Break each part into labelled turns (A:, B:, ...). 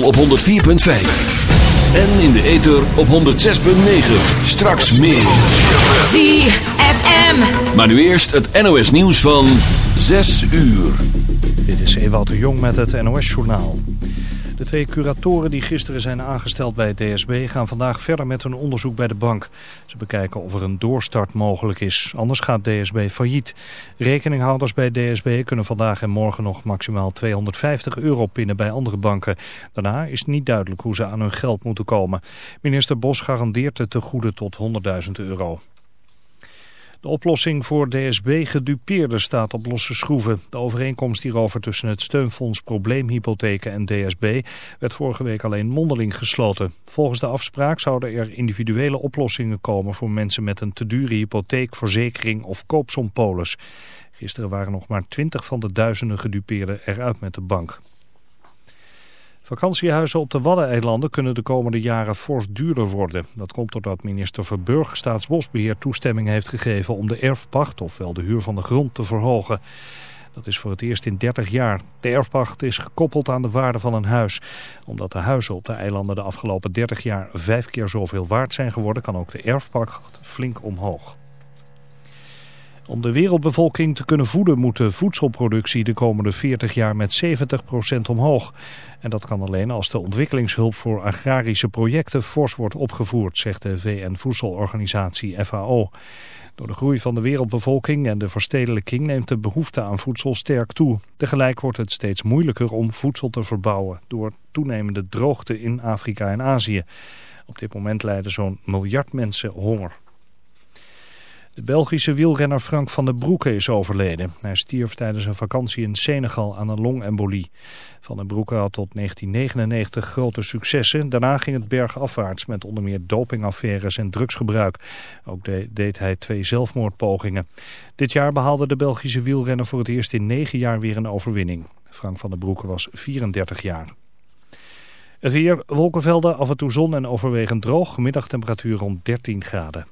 A: op
B: 104.5. En in de ether op 106.9. Straks meer.
C: ZFM.
B: Maar nu eerst het NOS nieuws van 6 uur.
D: Dit is Ewout de Jong met het NOS journaal. De twee curatoren die gisteren zijn aangesteld bij het DSB gaan vandaag verder met hun onderzoek bij de bank bekijken of er een doorstart mogelijk is. Anders gaat DSB failliet. Rekeninghouders bij DSB kunnen vandaag en morgen nog maximaal 250 euro pinnen bij andere banken. Daarna is niet duidelijk hoe ze aan hun geld moeten komen. Minister Bos garandeert het te goede tot 100.000 euro. De oplossing voor DSB-gedupeerden staat op losse schroeven. De overeenkomst hierover tussen het steunfonds Probleemhypotheken en DSB werd vorige week alleen mondeling gesloten. Volgens de afspraak zouden er individuele oplossingen komen voor mensen met een te dure hypotheek, verzekering of koopsompolis. Gisteren waren nog maar twintig van de duizenden gedupeerden eruit met de bank. Vakantiehuizen op de Waddeneilanden kunnen de komende jaren fors duurder worden. Dat komt doordat minister Verburg Staatsbosbeheer toestemming heeft gegeven om de erfpacht, ofwel de huur van de grond, te verhogen. Dat is voor het eerst in 30 jaar. De erfpacht is gekoppeld aan de waarde van een huis. Omdat de huizen op de eilanden de afgelopen 30 jaar vijf keer zoveel waard zijn geworden, kan ook de erfpacht flink omhoog. Om de wereldbevolking te kunnen voeden moet de voedselproductie de komende 40 jaar met 70% omhoog. En dat kan alleen als de ontwikkelingshulp voor agrarische projecten fors wordt opgevoerd, zegt de VN-voedselorganisatie FAO. Door de groei van de wereldbevolking en de verstedelijking neemt de behoefte aan voedsel sterk toe. Tegelijk wordt het steeds moeilijker om voedsel te verbouwen door toenemende droogte in Afrika en Azië. Op dit moment lijden zo'n miljard mensen honger. De Belgische wielrenner Frank van der Broeke is overleden. Hij stierf tijdens een vakantie in Senegal aan een longembolie. Van der Broeke had tot 1999 grote successen. Daarna ging het bergafwaarts met onder meer dopingaffaires en drugsgebruik. Ook deed hij twee zelfmoordpogingen. Dit jaar behaalde de Belgische wielrenner voor het eerst in negen jaar weer een overwinning. Frank van der Broeke was 34 jaar. Het weer, wolkenvelden, af en toe zon en overwegend droog. Middagtemperatuur rond 13 graden.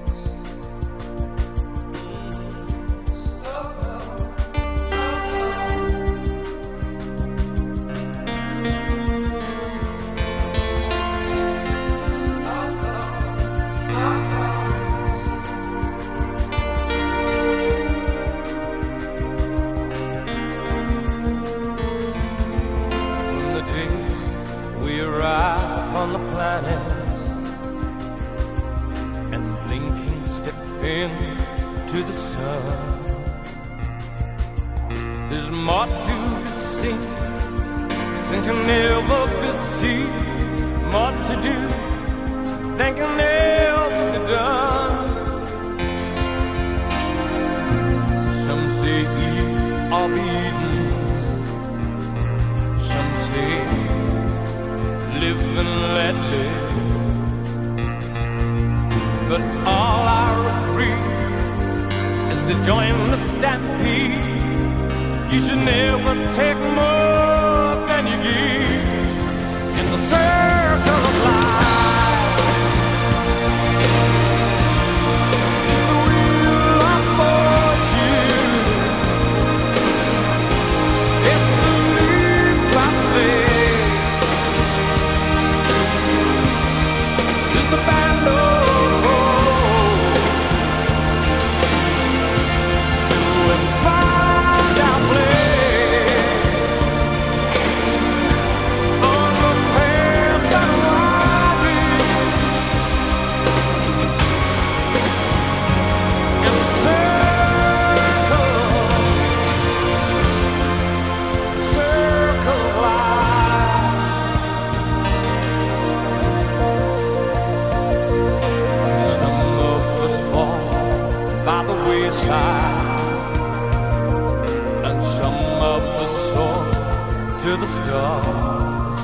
A: To the stars,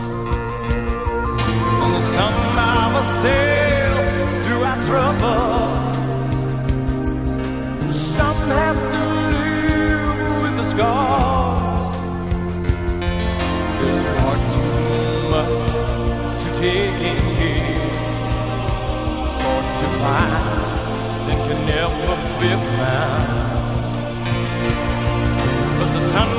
A: and some of us sail through our trouble. Some have to live with the scars. There's far too much to take in here or to find that can never be found. But the sun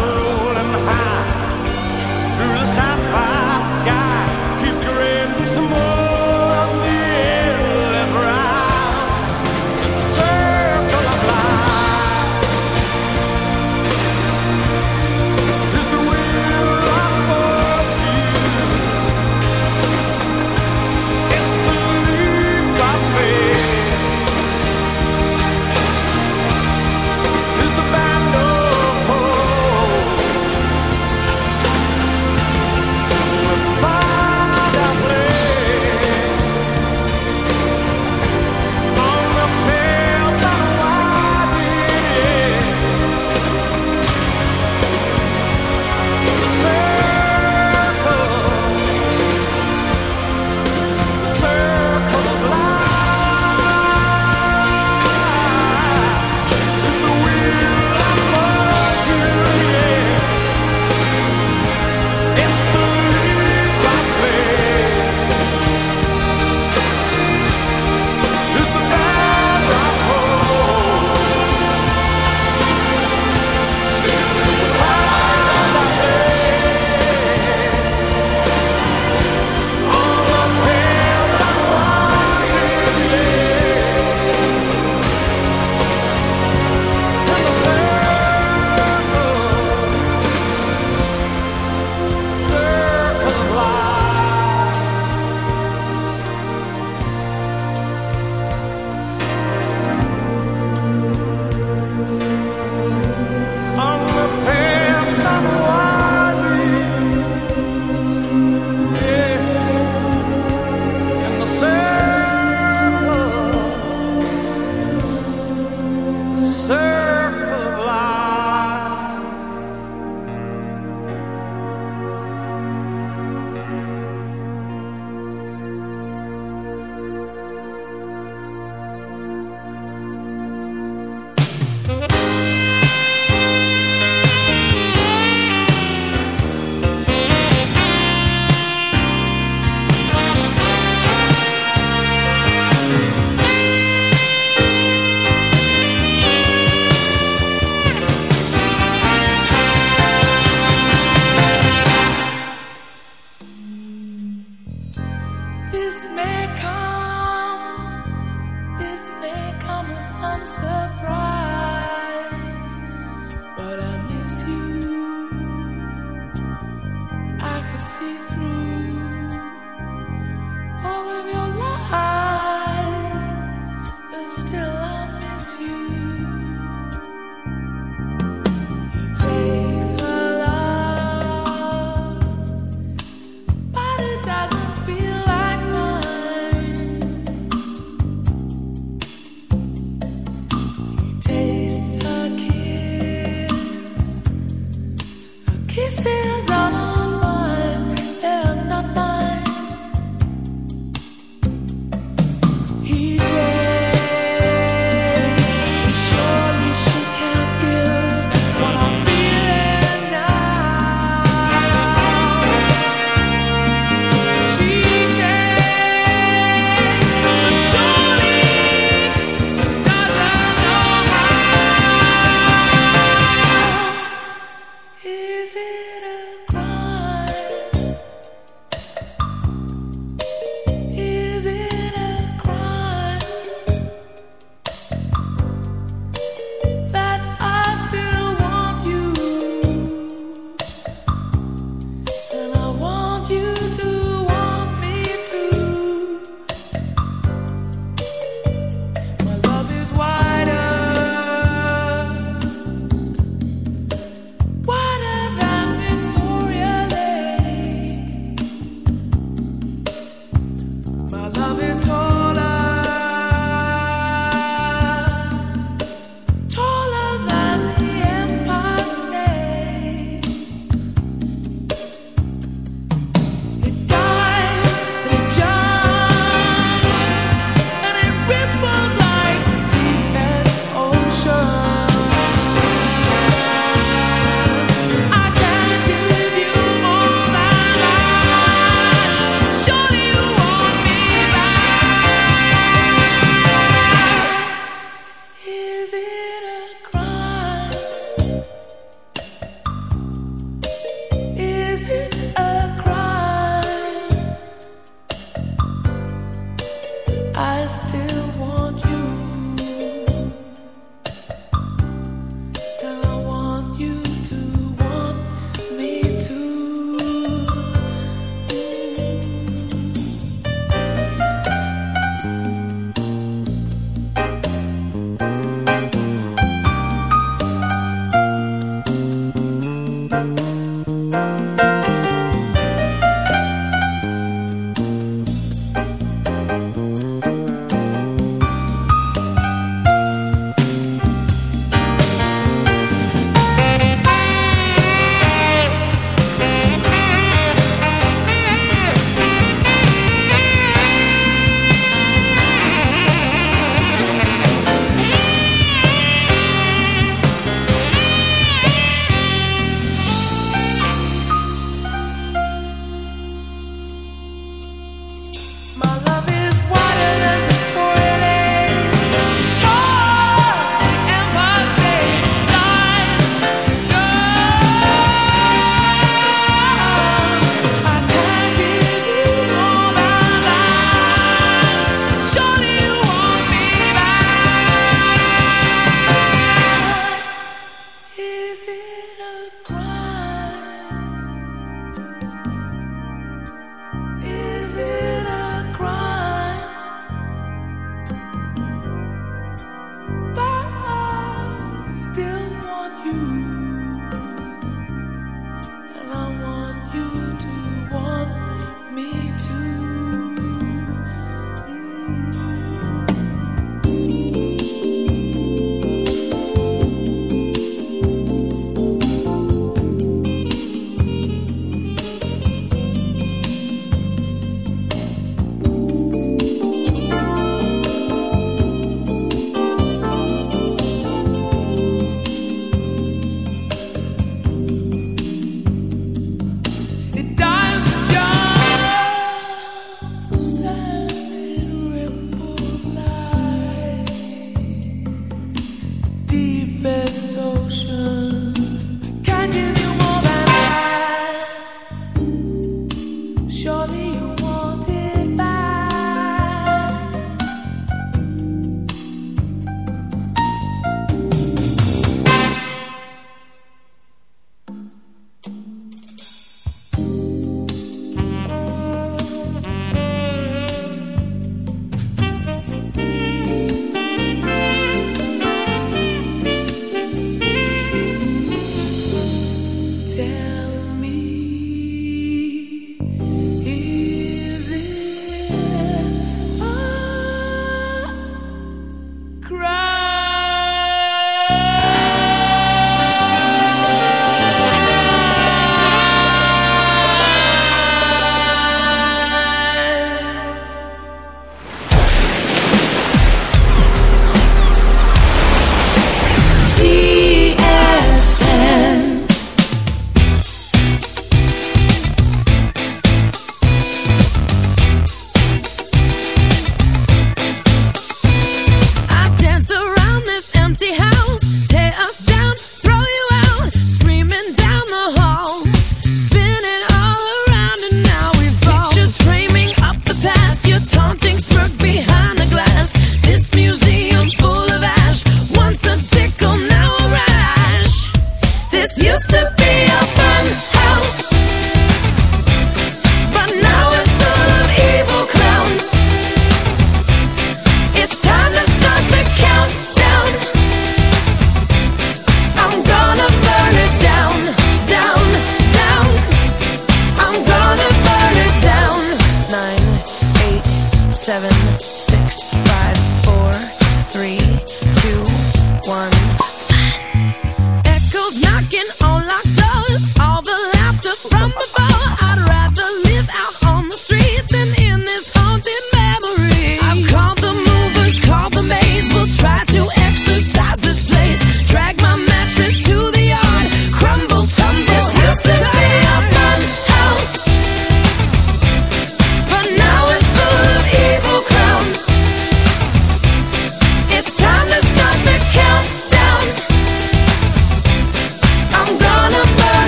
E: kisses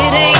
C: it ain't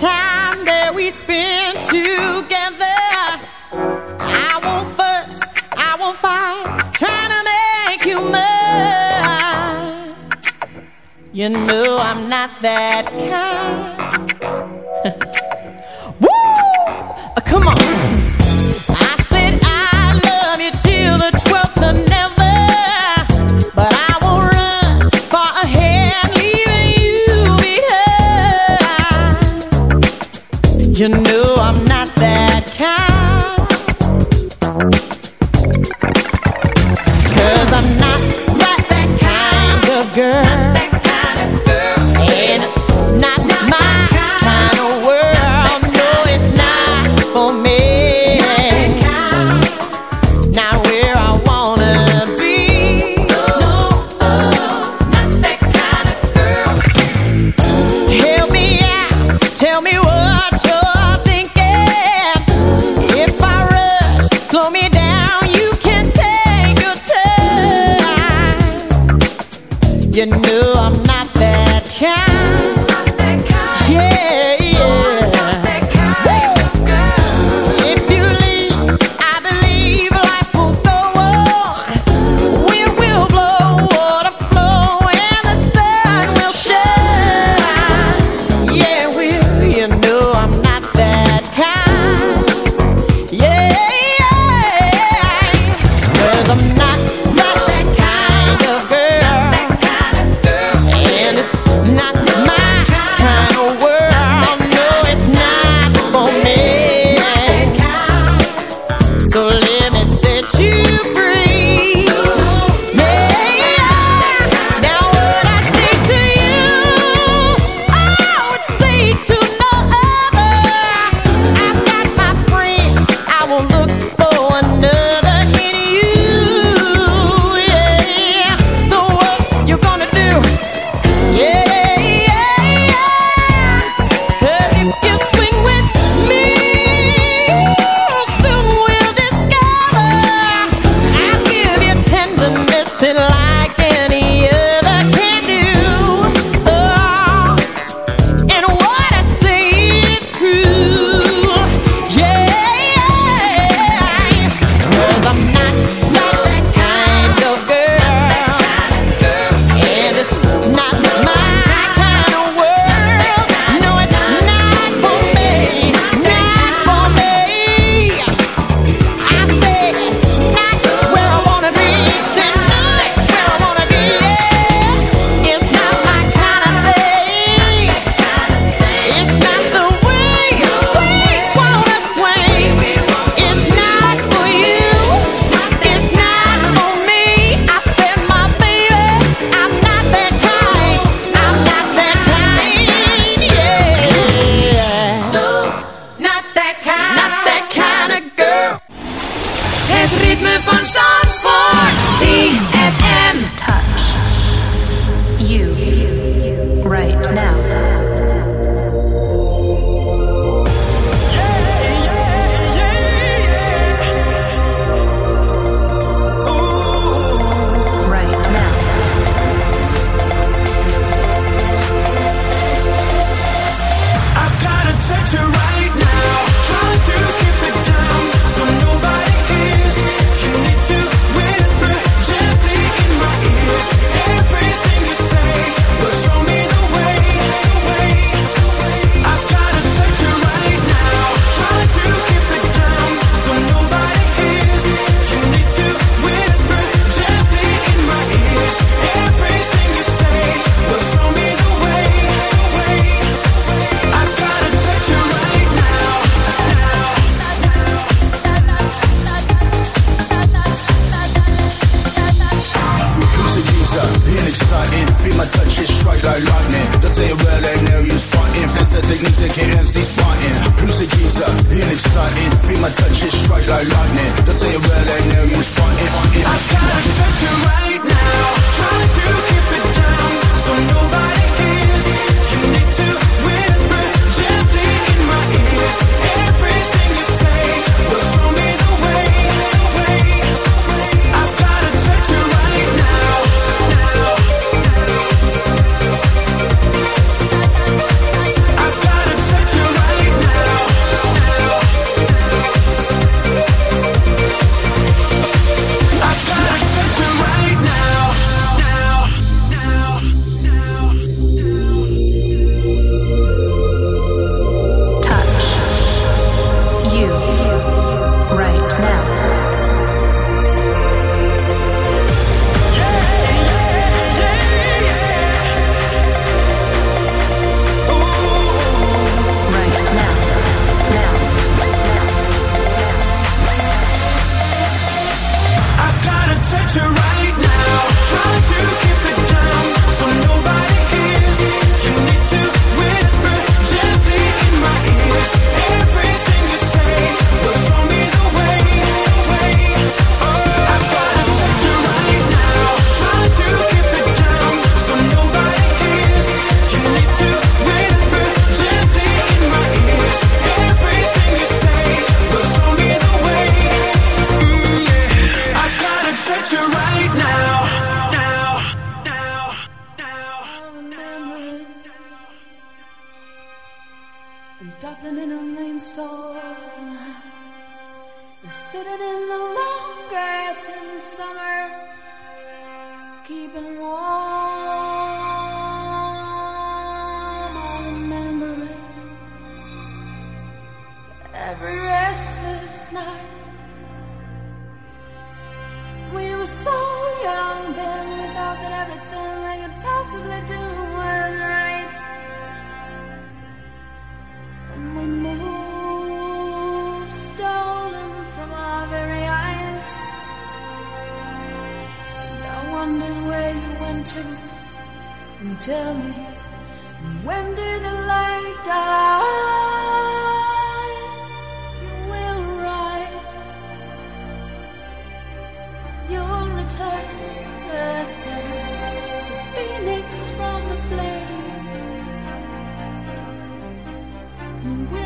F: time that we spend together. I won't fuss, I won't fight, trying to make you mine. You know I'm not that kind. And